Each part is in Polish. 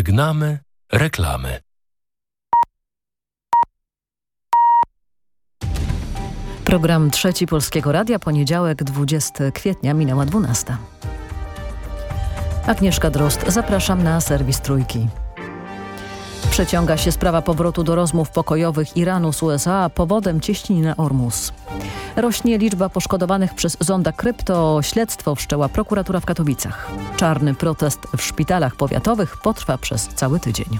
Żegnamy reklamy. Program Trzeci Polskiego Radia, poniedziałek 20 kwietnia, minęła 12. Agnieszka Drost, zapraszam na serwis Trójki. Przeciąga się sprawa powrotu do rozmów pokojowych Iranu z USA powodem cieśniny Ormus. Rośnie liczba poszkodowanych przez zonda krypto. Śledztwo wszczęła prokuratura w Katowicach. Czarny protest w szpitalach powiatowych potrwa przez cały tydzień.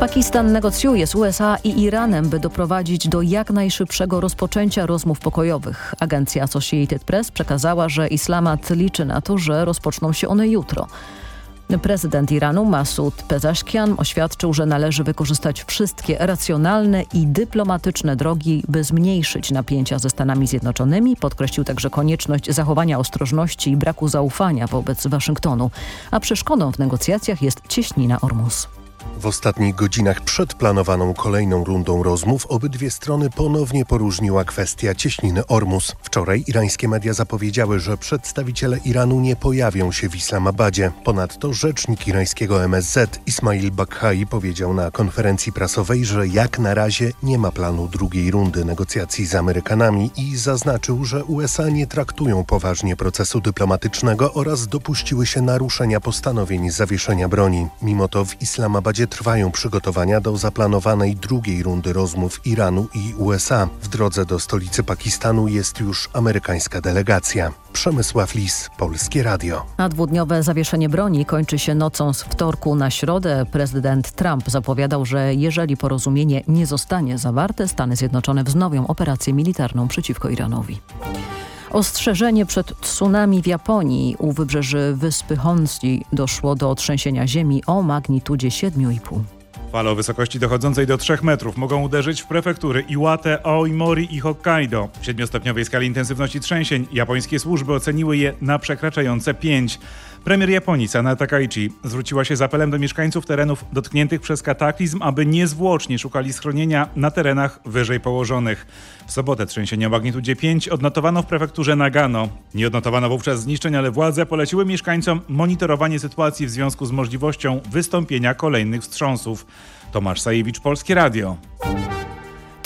Pakistan negocjuje z USA i Iranem, by doprowadzić do jak najszybszego rozpoczęcia rozmów pokojowych. Agencja Associated Press przekazała, że Islamat liczy na to, że rozpoczną się one jutro. Prezydent Iranu Masud Pezashkian oświadczył, że należy wykorzystać wszystkie racjonalne i dyplomatyczne drogi, by zmniejszyć napięcia ze Stanami Zjednoczonymi. Podkreślił także konieczność zachowania ostrożności i braku zaufania wobec Waszyngtonu. A przeszkodą w negocjacjach jest cieśnina Ormus. W ostatnich godzinach przed planowaną kolejną rundą rozmów obydwie strony ponownie poróżniła kwestia cieśniny Ormus. Wczoraj irańskie media zapowiedziały, że przedstawiciele Iranu nie pojawią się w Islamabadzie. Ponadto rzecznik irańskiego MSZ Ismail Bakhai powiedział na konferencji prasowej, że jak na razie nie ma planu drugiej rundy negocjacji z Amerykanami i zaznaczył, że USA nie traktują poważnie procesu dyplomatycznego oraz dopuściły się naruszenia postanowień zawieszenia broni. Mimo to w Islamabadzie trwają przygotowania do zaplanowanej drugiej rundy rozmów Iranu i USA. W drodze do stolicy Pakistanu jest już amerykańska delegacja. Przemysław Lis, Polskie Radio. A dwudniowe zawieszenie broni kończy się nocą z wtorku na środę. Prezydent Trump zapowiadał, że jeżeli porozumienie nie zostanie zawarte, Stany Zjednoczone wznowią operację militarną przeciwko Iranowi. Ostrzeżenie przed tsunami w Japonii. U wybrzeży wyspy Honshu doszło do trzęsienia ziemi o magnitudzie 7,5. Fale o wysokości dochodzącej do 3 metrów mogą uderzyć w prefektury Iwate, Aomori i Hokkaido. W siedmiostopniowej skali intensywności trzęsień japońskie służby oceniły je na przekraczające 5. Premier Japonii Sana Takaichi zwróciła się z apelem do mieszkańców terenów dotkniętych przez kataklizm, aby niezwłocznie szukali schronienia na terenach wyżej położonych. W sobotę trzęsienie o magnitudzie 5 odnotowano w prefekturze Nagano. Nie odnotowano wówczas zniszczeń, ale władze poleciły mieszkańcom monitorowanie sytuacji w związku z możliwością wystąpienia kolejnych wstrząsów. Tomasz Sajewicz, Polskie Radio.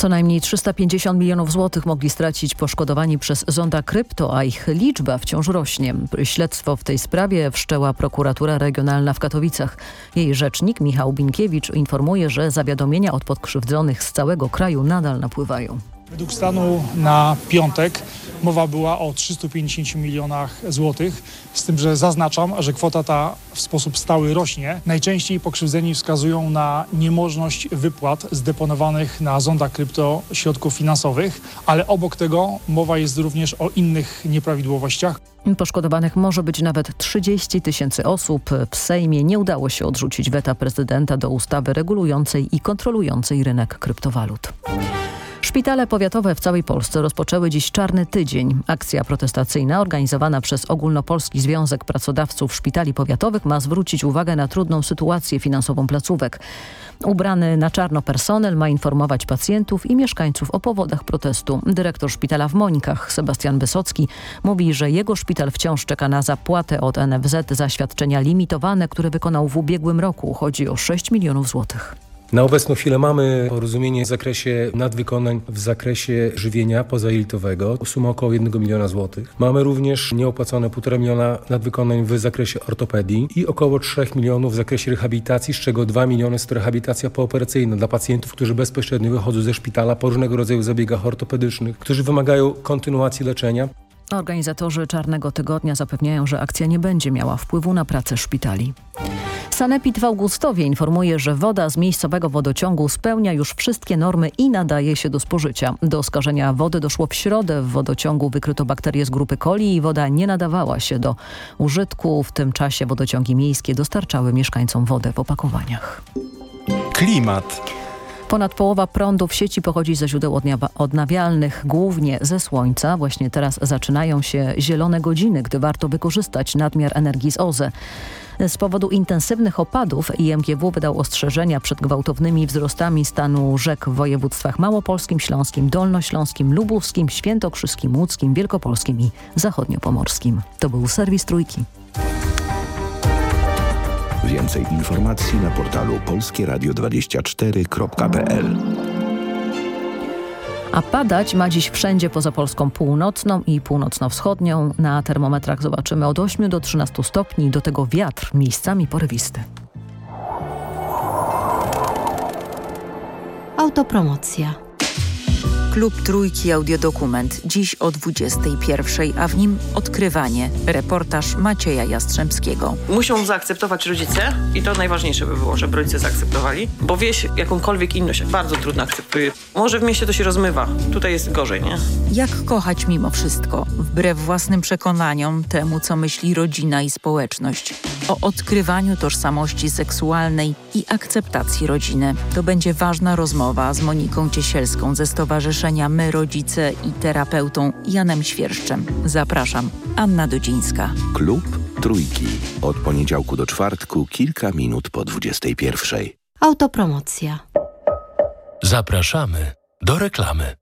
Co najmniej 350 milionów złotych mogli stracić poszkodowani przez zonda krypto, a ich liczba wciąż rośnie. Śledztwo w tej sprawie wszczęła prokuratura regionalna w Katowicach. Jej rzecznik Michał Binkiewicz informuje, że zawiadomienia od podkrzywdzonych z całego kraju nadal napływają. Według stanu na piątek mowa była o 350 milionach złotych, z tym, że zaznaczam, że kwota ta w sposób stały rośnie. Najczęściej pokrzywdzeni wskazują na niemożność wypłat zdeponowanych na zonda krypto środków finansowych, ale obok tego mowa jest również o innych nieprawidłowościach. Poszkodowanych może być nawet 30 tysięcy osób. W Sejmie nie udało się odrzucić weta prezydenta do ustawy regulującej i kontrolującej rynek kryptowalut. Szpitale powiatowe w całej Polsce rozpoczęły dziś Czarny Tydzień. Akcja protestacyjna organizowana przez Ogólnopolski Związek Pracodawców Szpitali Powiatowych ma zwrócić uwagę na trudną sytuację finansową placówek. Ubrany na czarno personel ma informować pacjentów i mieszkańców o powodach protestu. Dyrektor szpitala w Mońkach, Sebastian Wysocki, mówi, że jego szpital wciąż czeka na zapłatę od NFZ za świadczenia limitowane, które wykonał w ubiegłym roku. Chodzi o 6 milionów złotych. Na obecną chwilę mamy porozumienie w zakresie nadwykonań w zakresie żywienia pozajelitowego, suma około 1 miliona złotych. Mamy również nieopłacone 1,5 miliona nadwykonań w zakresie ortopedii i około 3 milionów w zakresie rehabilitacji, z czego 2 miliony jest to rehabilitacja pooperacyjna dla pacjentów, którzy bezpośrednio wychodzą ze szpitala po różnego rodzaju zabiegach ortopedycznych, którzy wymagają kontynuacji leczenia. Organizatorzy Czarnego Tygodnia zapewniają, że akcja nie będzie miała wpływu na pracę szpitali. Sanepid w Augustowie informuje, że woda z miejscowego wodociągu spełnia już wszystkie normy i nadaje się do spożycia. Do skażenia wody doszło w środę. W wodociągu wykryto bakterie z grupy coli i woda nie nadawała się do użytku. W tym czasie wodociągi miejskie dostarczały mieszkańcom wodę w opakowaniach. Klimat. Ponad połowa prądu w sieci pochodzi ze źródeł odnawialnych, głównie ze słońca. Właśnie teraz zaczynają się zielone godziny, gdy warto wykorzystać nadmiar energii z OZE. Z powodu intensywnych opadów IMGW wydał ostrzeżenia przed gwałtownymi wzrostami stanu rzek w województwach małopolskim, śląskim, dolnośląskim, lubuskim, świętokrzyskim, łódzkim, wielkopolskim i zachodniopomorskim. To był serwis Trójki. Więcej informacji na portalu polskieradio24.pl A padać ma dziś wszędzie poza Polską północną i północno-wschodnią. Na termometrach zobaczymy od 8 do 13 stopni, do tego wiatr miejscami porywisty. Autopromocja. Klub Trójki Audiodokument. Dziś o 21, a w nim odkrywanie. Reportaż Macieja Jastrzębskiego. Muszą zaakceptować rodzice i to najważniejsze by było, żeby rodzice zaakceptowali, bo wieś jakąkolwiek inność bardzo trudno akceptuje. Może w mieście to się rozmywa, tutaj jest gorzej, nie? Jak kochać mimo wszystko, wbrew własnym przekonaniom, temu co myśli rodzina i społeczność. O odkrywaniu tożsamości seksualnej i akceptacji rodziny. To będzie ważna rozmowa z Moniką Ciesielską ze Stowarzyszenia My Rodzice i terapeutą Janem Świerszczem. Zapraszam, Anna Dudzińska. Klub Trójki. Od poniedziałku do czwartku, kilka minut po 21. Autopromocja. Zapraszamy do reklamy.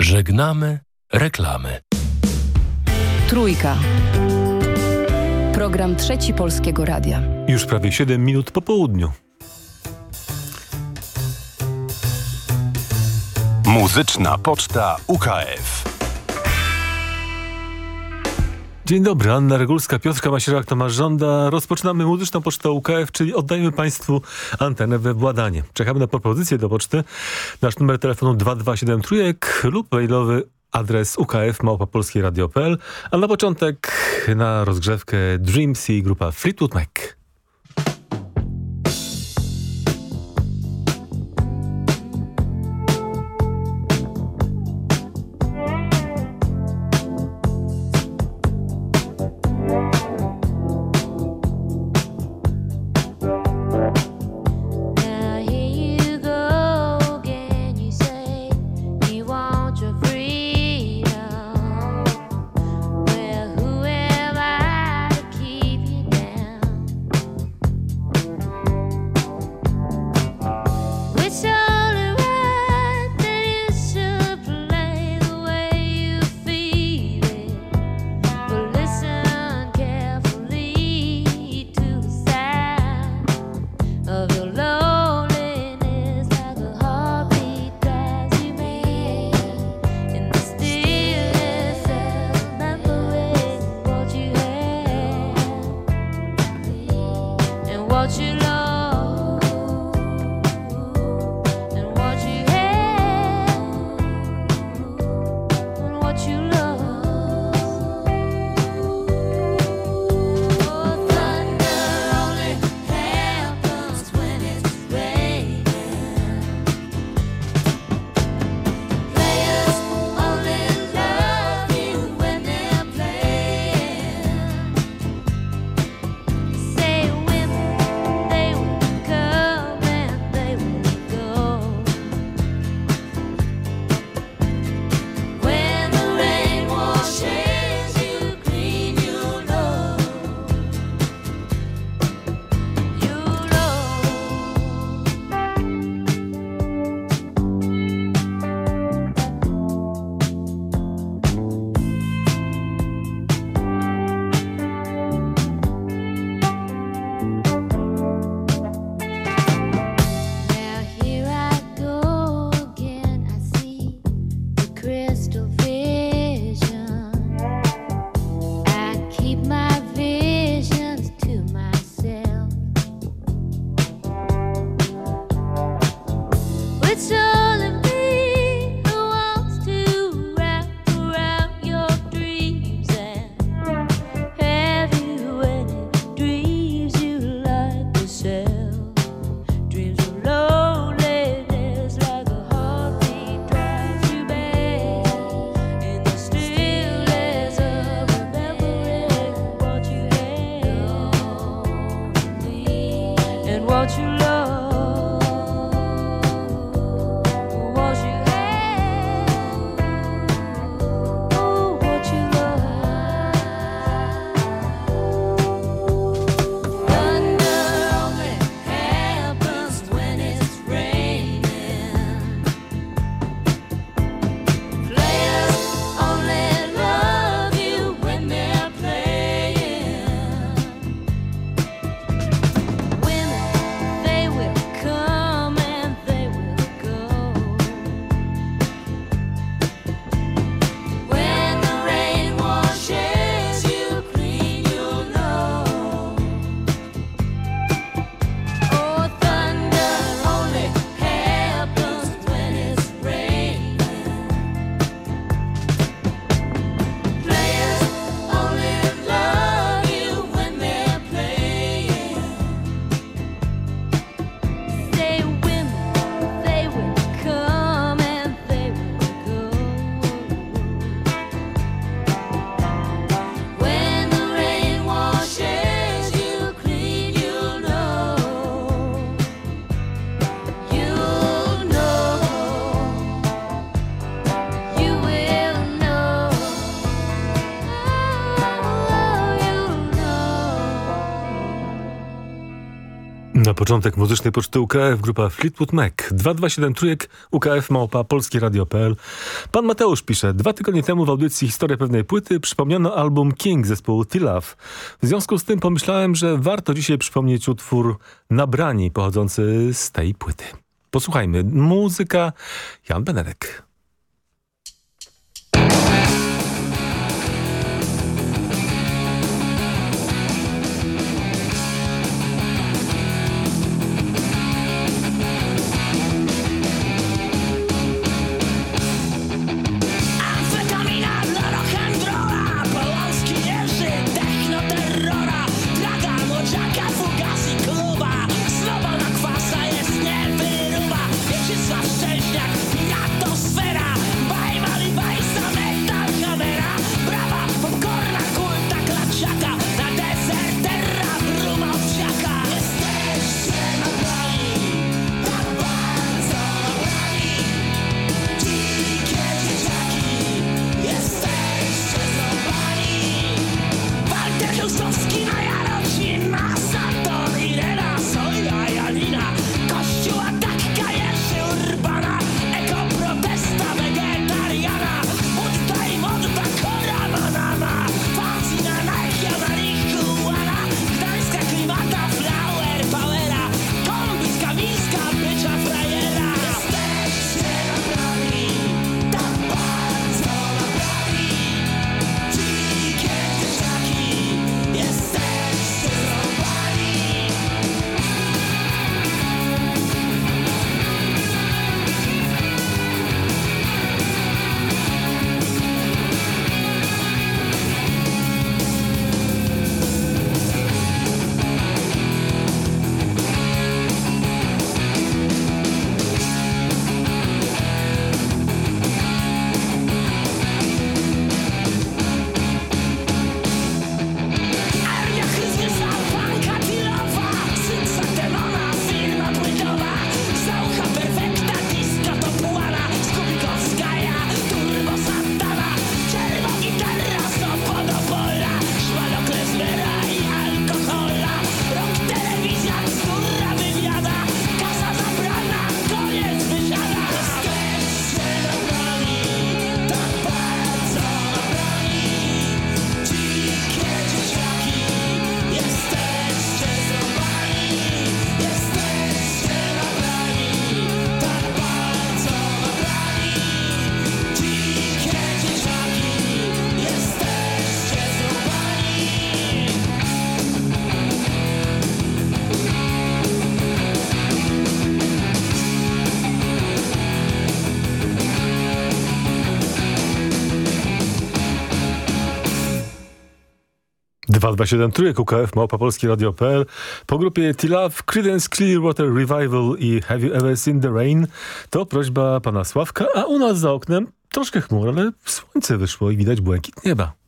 Żegnamy reklamy. Trójka. Program Trzeci Polskiego Radia. Już prawie 7 minut po południu. Muzyczna Poczta UKF. Dzień dobry, Anna Regulska, Piotrka Masierak, Tomasz Żąda. Rozpoczynamy muzyczną pocztę UKF, czyli oddajemy Państwu antenę we władanie. Czekamy na propozycję do poczty. Nasz numer telefonu 227 trójek lub mailowy adres ukf małpapolskieradio.pl a na początek na rozgrzewkę Dreams i grupa Fleetwood Mac. Początek muzycznej poczty UKF grupa Fleetwood Mac 227 trójek UKF małpa Polskie Radio.pl Pan Mateusz pisze, dwa tygodnie temu w audycji Historia pewnej płyty przypomniano album King zespołu T-Love. W związku z tym pomyślałem, że warto dzisiaj przypomnieć utwór Nabrani pochodzący z tej płyty. Posłuchajmy. Muzyka Jan Benedek. Siedem trójek UKF Małpa Polski Radio.pl po grupie T-Love, Creedence Clearwater Revival i Have You Ever Seen the Rain to prośba pana Sławka, a u nas za oknem troszkę chmur, ale słońce wyszło i widać błękit nieba.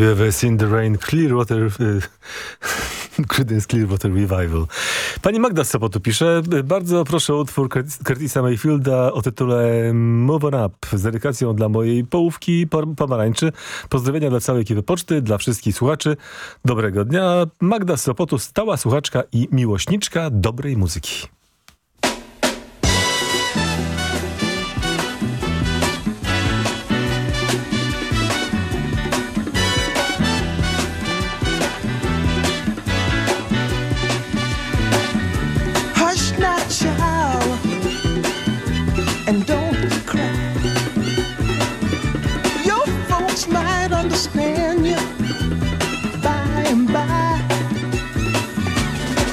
Ever seen the rain? Clearwater... Y, Creedence Clearwater Revival. Pani Magda z Sopotu pisze, bardzo proszę o utwór Curtisa Mayfielda o tytule Move On Up z dedykacją dla mojej połówki pomarańczy. Pozdrowienia dla całej ekipy poczty, dla wszystkich słuchaczy. Dobrego dnia. Magda z Sopotu, stała słuchaczka i miłośniczka dobrej muzyki.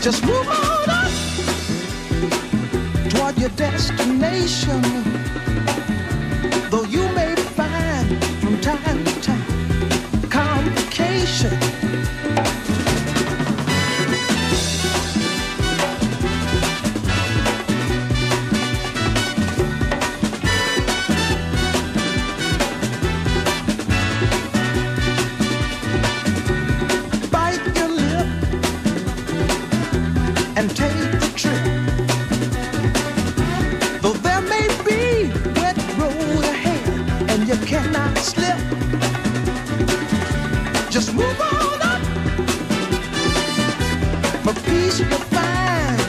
Just move on up toward your destination. and take the trip. Though there may be wet road ahead and you cannot slip, just move on up. For peace you'll find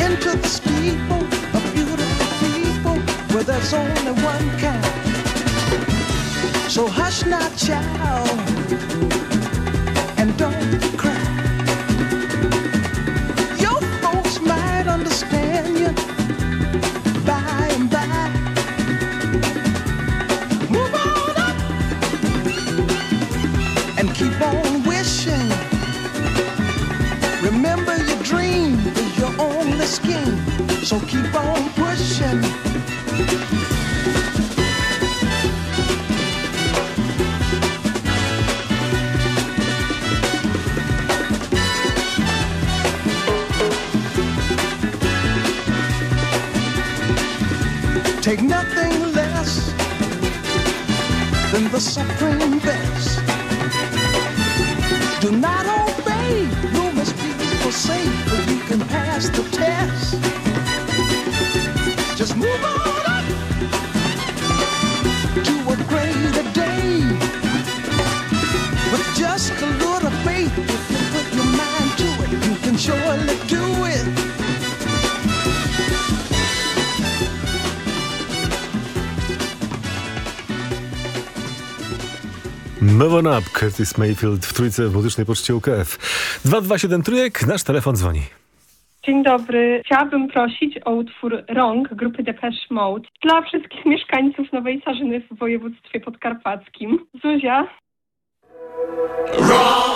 into the steeple of beautiful people where there's only one kind. So hush not, child. Curtis Mayfield w trójce w muzycznej poczcie UKF. 227 trójek, nasz telefon dzwoni. Dzień dobry. Chciałabym prosić o utwór Rąk grupy Depeche Mode dla wszystkich mieszkańców Nowej Sarzyny w województwie podkarpackim. Zuzia. Wrong.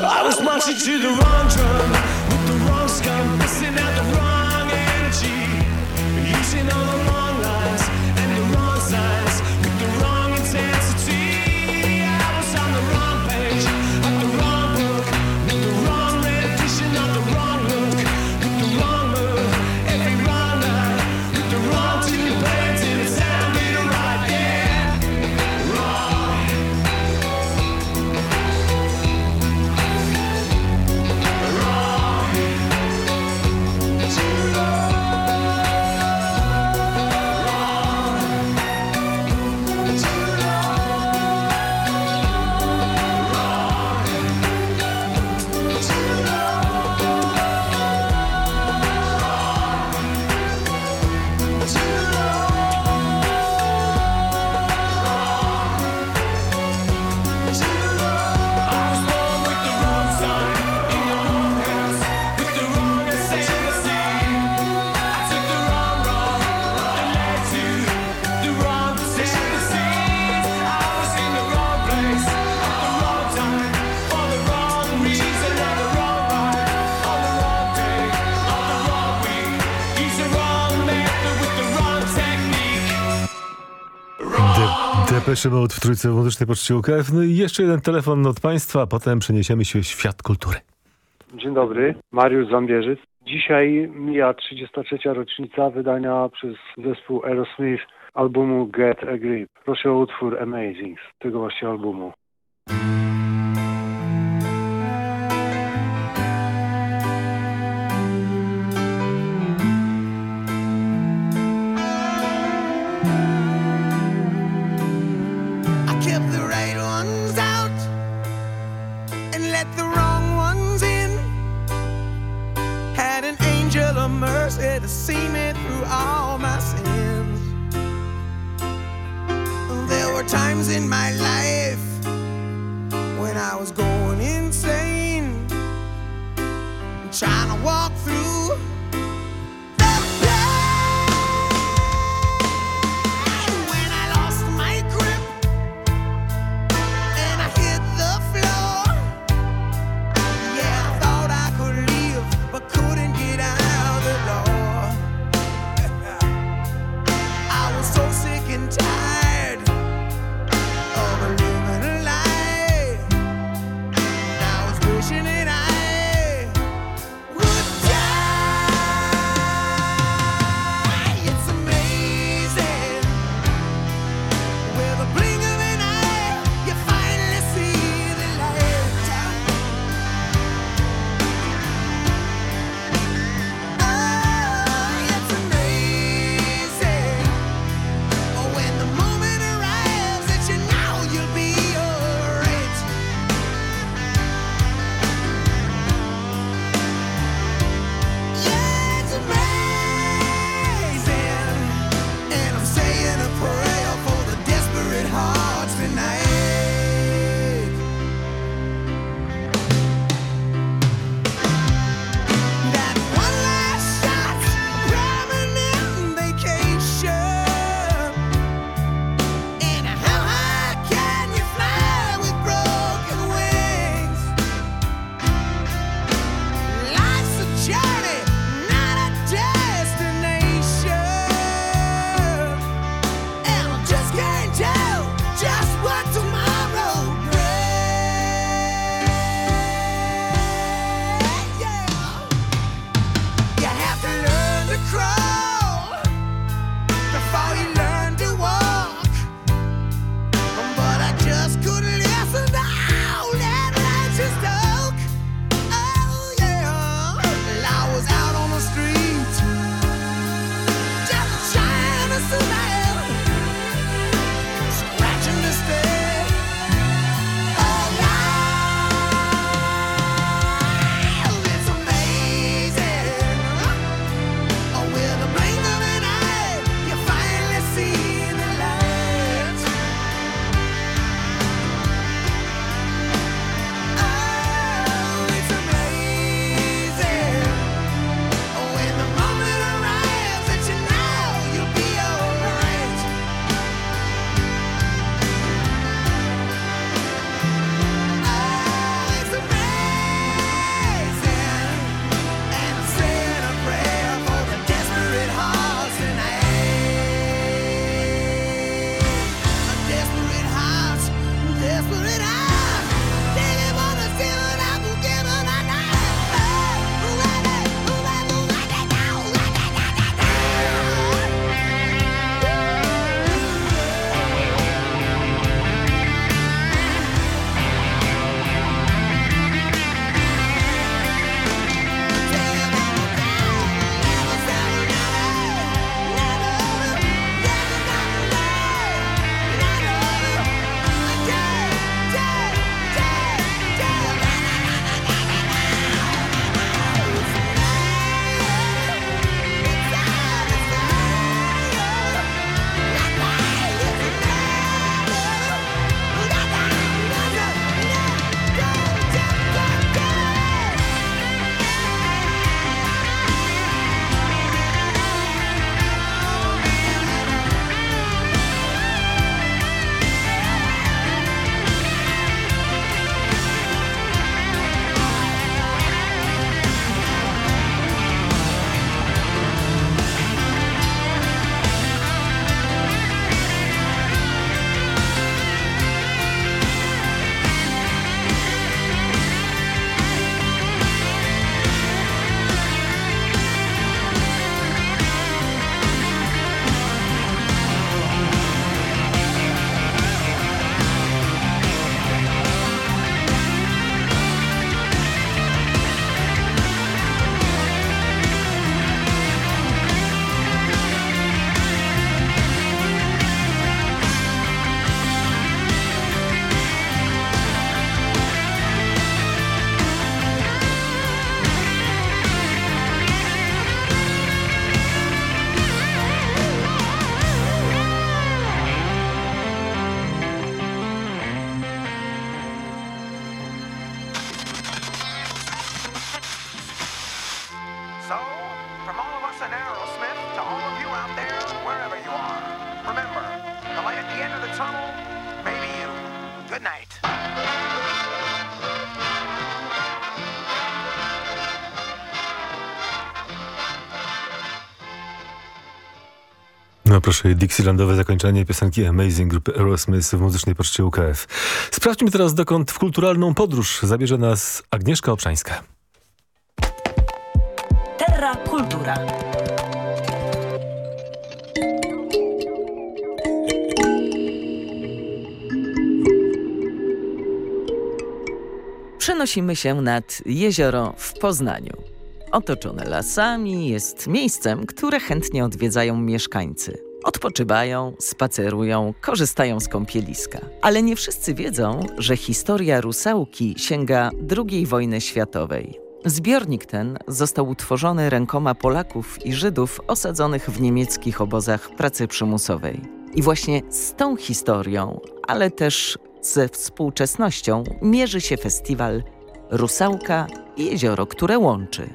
I was marching to the wrong drum with the wrong scum, missing out the wrong energy, using all the wrong Depeche Mode w Trójce Muzycznej Poczcie UKF. No i jeszcze jeden telefon od Państwa, a potem przeniesiemy się w świat kultury. Dzień dobry, Mariusz Zambierzyc. Dzisiaj mija 33. rocznica wydania przez zespół Aerosmith albumu Get a Grip. Proszę o utwór Amazing z tego właśnie albumu. Proszę, Dixielandowe zakończenie piosenki Amazing grupy Aerosmith w muzycznej poczcie UKF. Sprawdźmy teraz, dokąd w kulturalną podróż zabierze nas Agnieszka Obszańska. Terra Kultura. Przenosimy się nad jezioro w Poznaniu. Otoczone lasami jest miejscem, które chętnie odwiedzają mieszkańcy. Odpoczywają, spacerują, korzystają z kąpieliska. Ale nie wszyscy wiedzą, że historia rusałki sięga II wojny światowej. Zbiornik ten został utworzony rękoma Polaków i Żydów osadzonych w niemieckich obozach pracy przymusowej. I właśnie z tą historią, ale też ze współczesnością mierzy się festiwal Rusałka i jezioro, które łączy.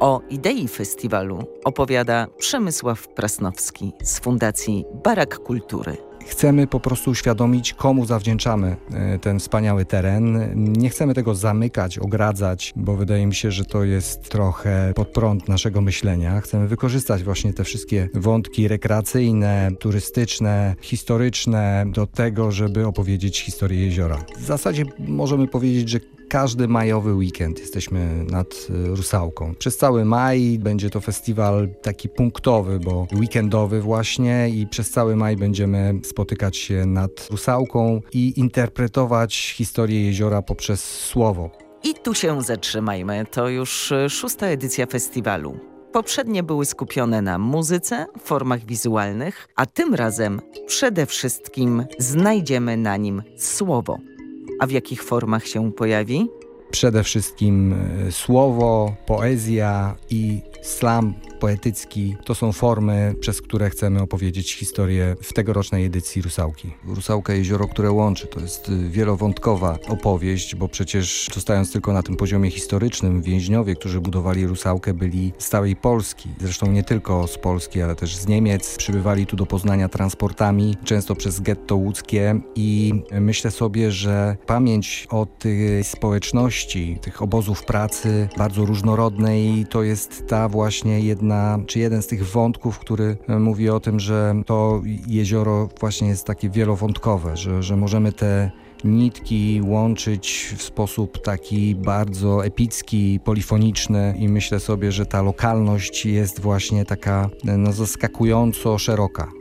O idei festiwalu opowiada Przemysław Prasnowski z Fundacji Barak Kultury. Chcemy po prostu uświadomić, komu zawdzięczamy e, ten wspaniały teren. Nie chcemy tego zamykać, ogradzać, bo wydaje mi się, że to jest trochę pod prąd naszego myślenia. Chcemy wykorzystać właśnie te wszystkie wątki rekreacyjne, turystyczne, historyczne do tego, żeby opowiedzieć historię jeziora. W zasadzie możemy powiedzieć, że każdy majowy weekend jesteśmy nad y, Rusałką. Przez cały maj będzie to festiwal taki punktowy, bo weekendowy właśnie i przez cały maj będziemy spotykać się nad Rusałką i interpretować historię jeziora poprzez słowo. I tu się zatrzymajmy. To już y, szósta edycja festiwalu. Poprzednie były skupione na muzyce, formach wizualnych, a tym razem przede wszystkim znajdziemy na nim słowo. A w jakich formach się pojawi? Przede wszystkim e, słowo, poezja i slam poetycki to są formy, przez które chcemy opowiedzieć historię w tegorocznej edycji Rusałki. Rusałka Jezioro, które łączy, to jest y, wielowątkowa opowieść, bo przecież zostając tylko na tym poziomie historycznym, więźniowie, którzy budowali Rusałkę byli z całej Polski. Zresztą nie tylko z Polski, ale też z Niemiec. Przybywali tu do Poznania transportami, często przez getto łódzkie i myślę sobie, że pamięć o tej społeczności, tych obozów pracy, bardzo różnorodnej, to jest ta właśnie jedna czy jeden z tych wątków, który e, mówi o tym, że to jezioro właśnie jest takie wielowątkowe, że, że możemy te nitki łączyć w sposób taki bardzo epicki, polifoniczny i myślę sobie, że ta lokalność jest właśnie taka e, no, zaskakująco szeroka.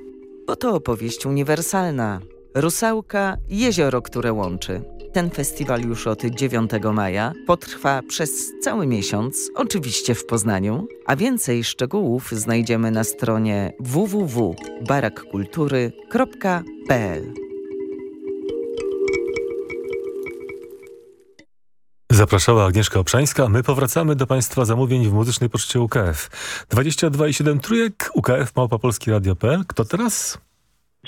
Bo to opowieść uniwersalna. Rusałka, jezioro, które łączy. Ten festiwal już od 9 maja potrwa przez cały miesiąc, oczywiście w Poznaniu, a więcej szczegółów znajdziemy na stronie www.barakkultury.pl. Zapraszała Agnieszka Obszańska. My powracamy do Państwa zamówień w muzycznej poczcie UKF. 22,7 trójek, UKF Małpa Polski Radio.pl. Kto teraz?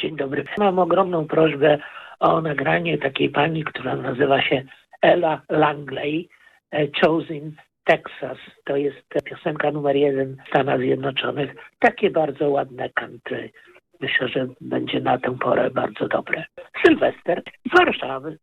Dzień dobry. Mam ogromną prośbę o nagranie takiej pani, która nazywa się Ella Langley, e, Chosen Texas. To jest piosenka numer jeden w Stanach Zjednoczonych. Takie bardzo ładne country. Myślę, że będzie na tę porę bardzo dobre. Sylwester z Warszawy.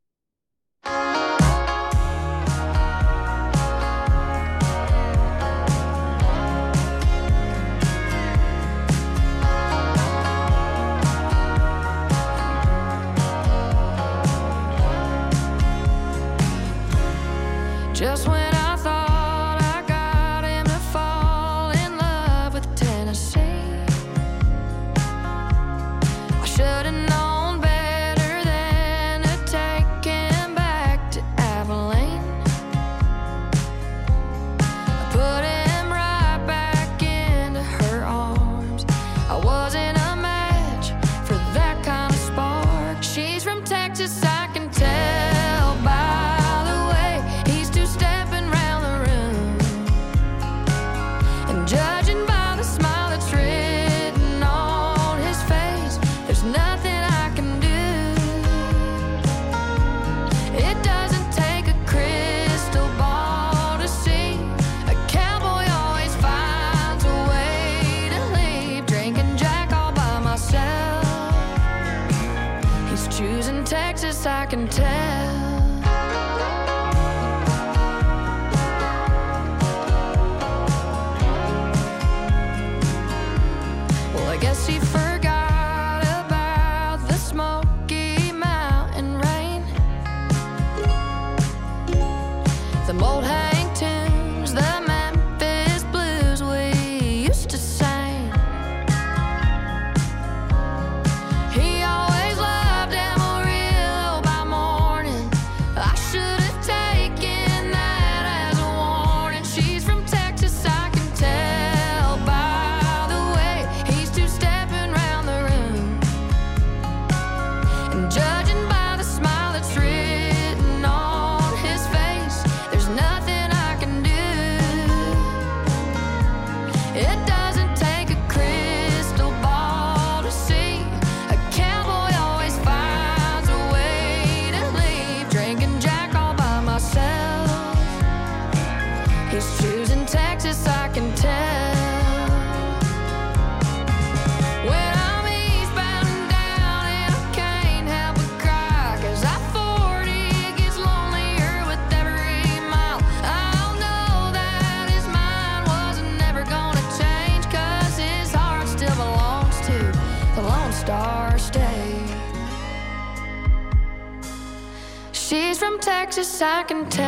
can tell.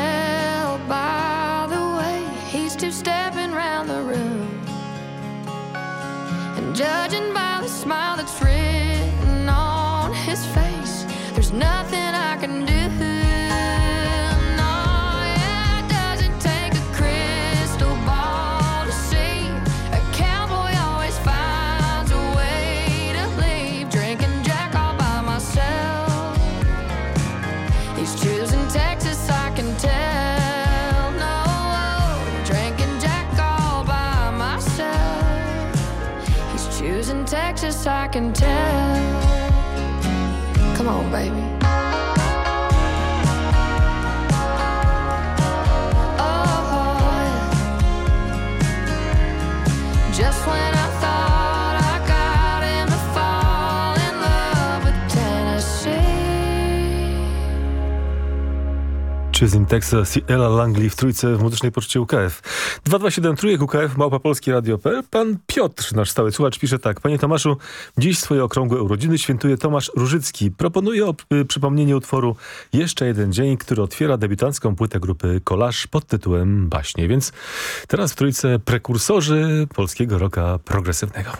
Texas i Ella Langley w trójce w muzycznej poczcie UKF. 227 trójek UKF, małpapolskie radio.pl. Pan Piotr, nasz stały słuchacz, pisze tak. Panie Tomaszu, dziś swoje okrągłe urodziny świętuje Tomasz Różycki. Proponuję y, przypomnienie utworu Jeszcze jeden dzień, który otwiera debiutancką płytę grupy Kolaż pod tytułem Baśnie. Więc teraz w trójce prekursorzy polskiego roka progresywnego.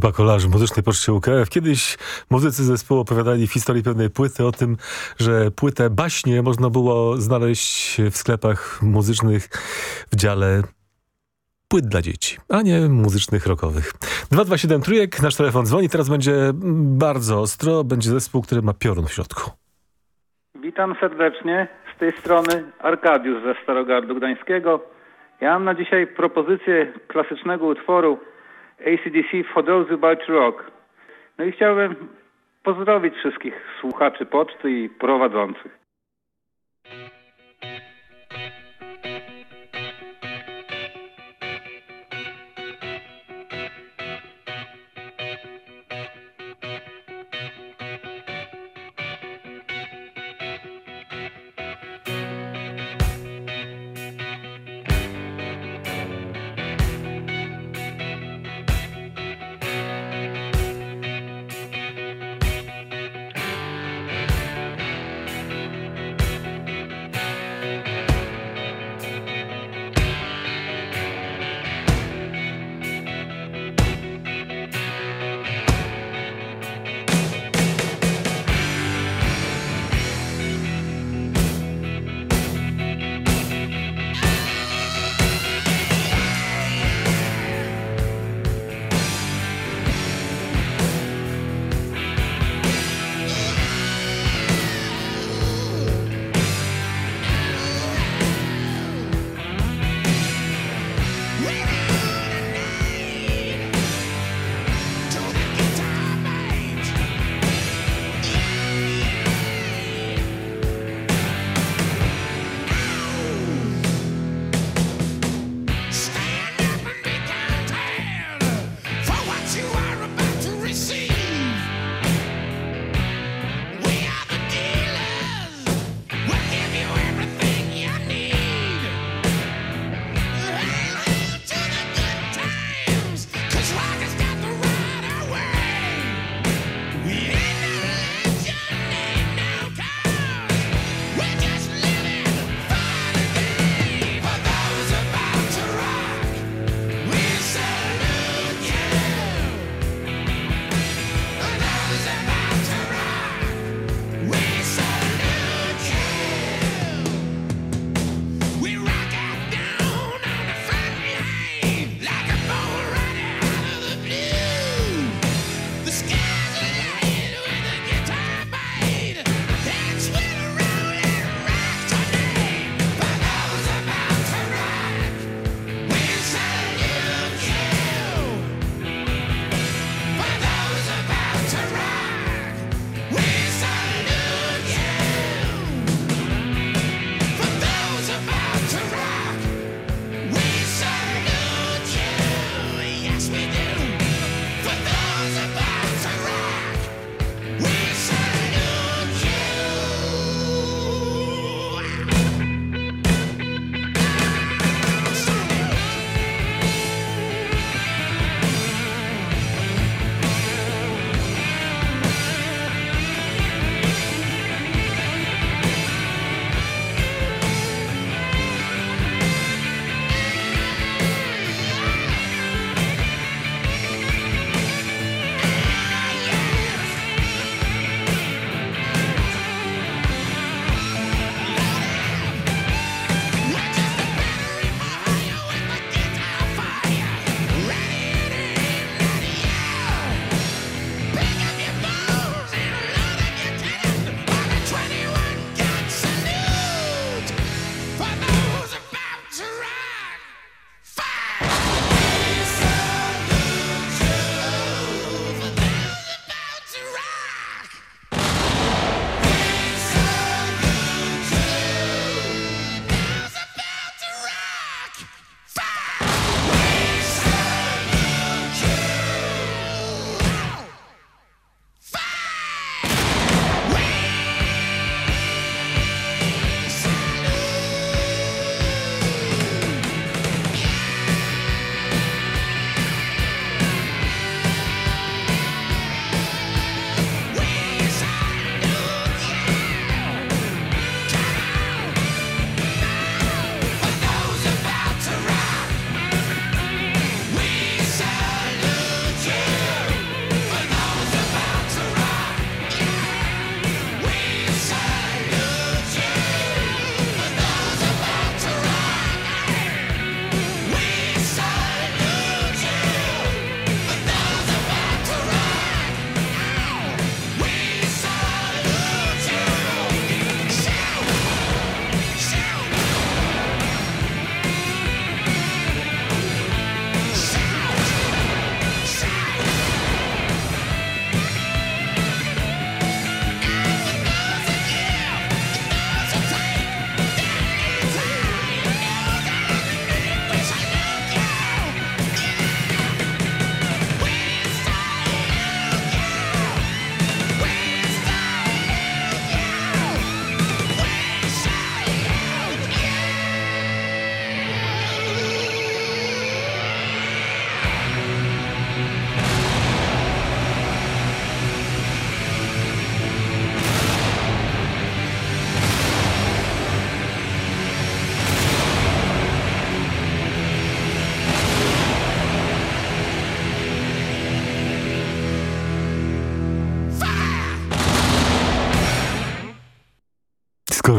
Grupa kolarzy muzycznej Poczcie UKF. Kiedyś muzycy zespołu opowiadali w historii pewnej płyty o tym, że płytę baśnie można było znaleźć w sklepach muzycznych w dziale płyt dla dzieci, a nie muzycznych, rockowych. 227 trójek, nasz telefon dzwoni, teraz będzie bardzo ostro, będzie zespół, który ma piorun w środku. Witam serdecznie. Z tej strony Arkadiusz ze Starogardu Gdańskiego. Ja mam na dzisiaj propozycję klasycznego utworu ACDC For Those Who Bite Rock. No i chciałbym pozdrowić wszystkich słuchaczy poczty i prowadzących.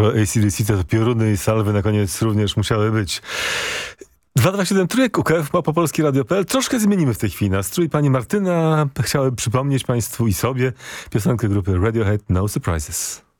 Skoro ACDC to pioruny i salwy na koniec również musiały być. 227 trójek UKF ma po polski radio.pl. Troszkę zmienimy w tej chwili nastrój. Pani Martyna chciałaby przypomnieć Państwu i sobie piosenkę grupy Radiohead No Surprises.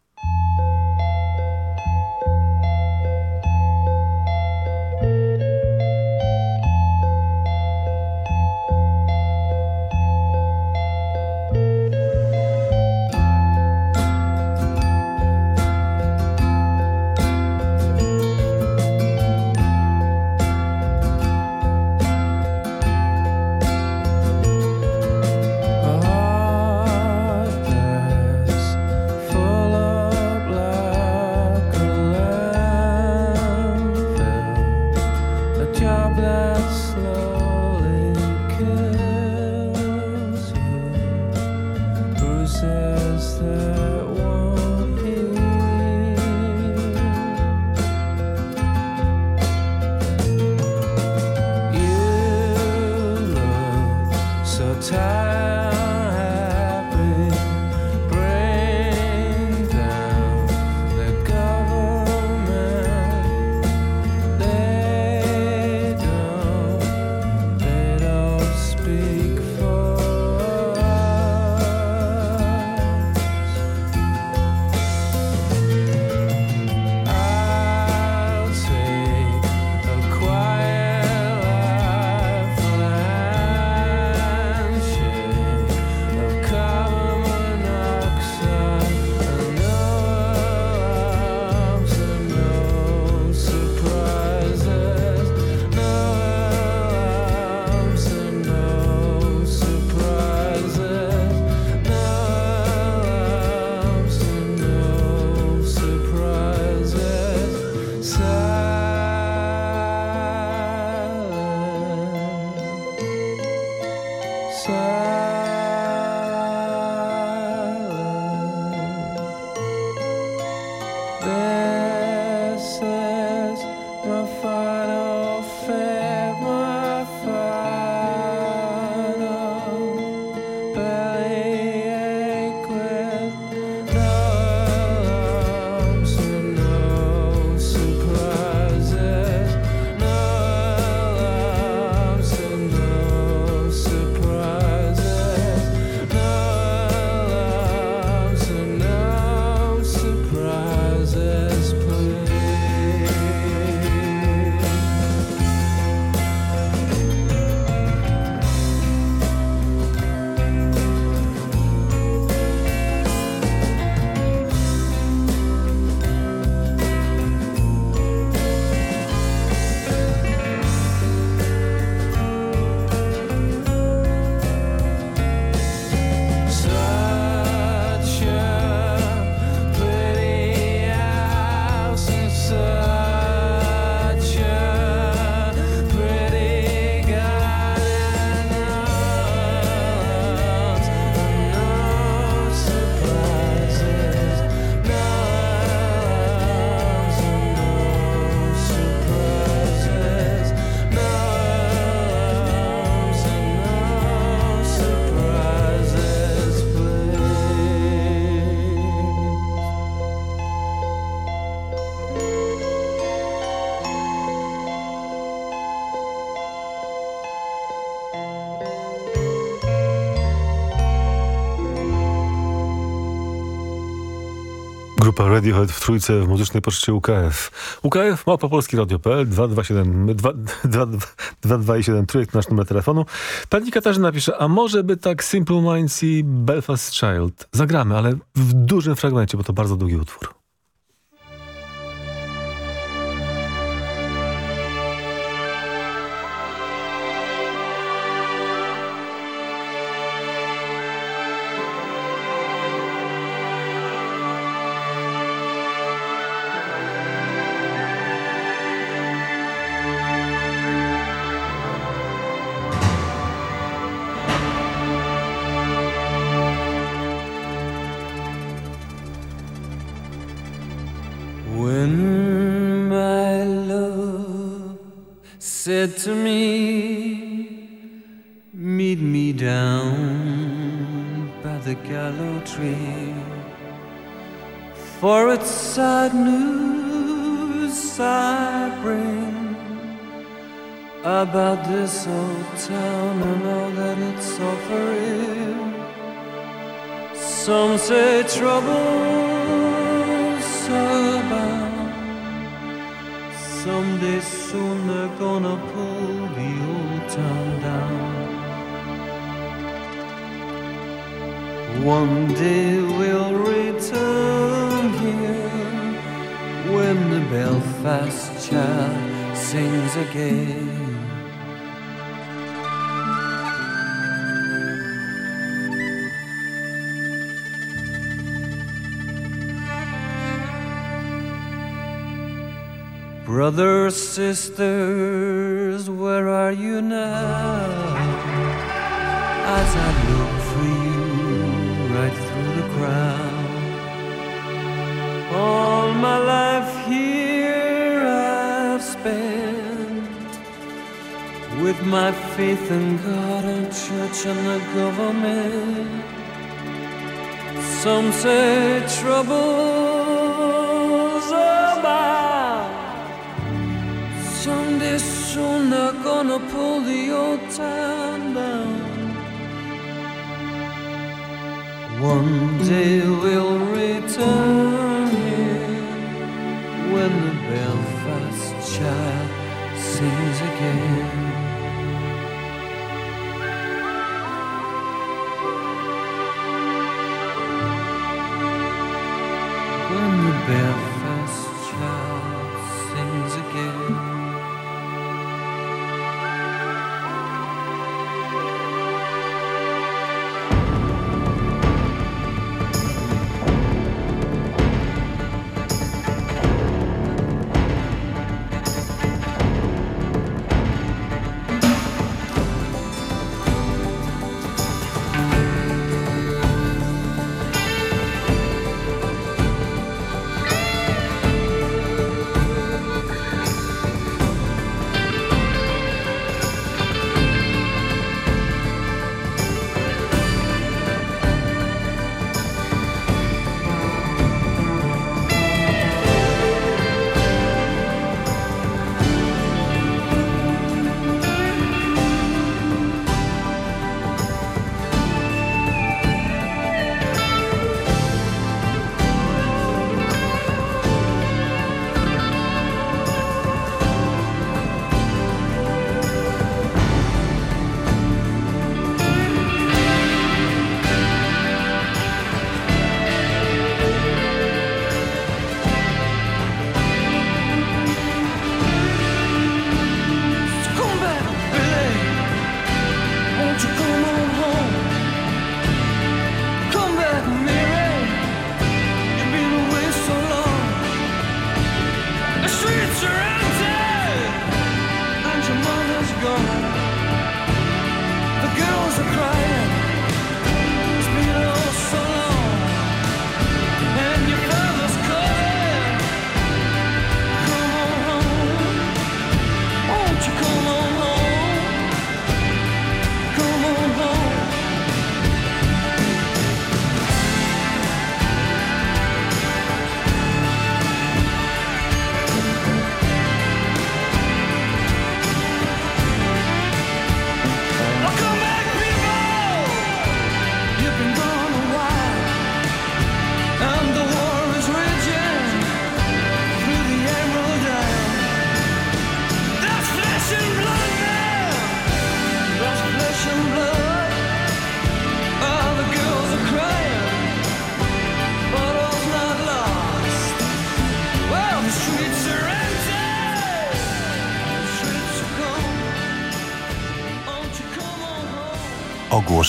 Grupa Radiohead w trójce w muzycznej poczcie UKF. UKF ma po polski radio.pl 227 2, 2, 227 trójek nasz numer telefonu. Pani Katarzyna pisze, a może by tak Simple Minds i Belfast Child? Zagramy, ale w dużym fragmencie, bo to bardzo długi utwór. spent with my faith in God and church and the government. Some say troubles about. Someday soon they're gonna pull the old town down. One day we'll return.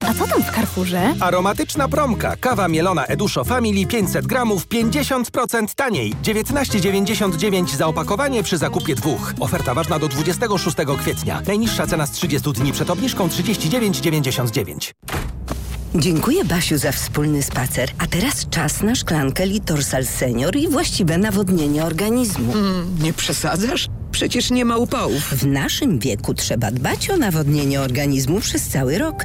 A co tam w Carrefourze? Aromatyczna promka. Kawa mielona Eduszo Family 500 gramów 50% taniej. 19,99 za opakowanie przy zakupie dwóch. Oferta ważna do 26 kwietnia. Najniższa cena z 30 dni przed obniżką 39,99. Dziękuję Basiu za wspólny spacer. A teraz czas na szklankę Litorsal Senior i właściwe nawodnienie organizmu. nie przesadzasz? Przecież nie ma upałów. W naszym wieku trzeba dbać o nawodnienie organizmu przez cały rok.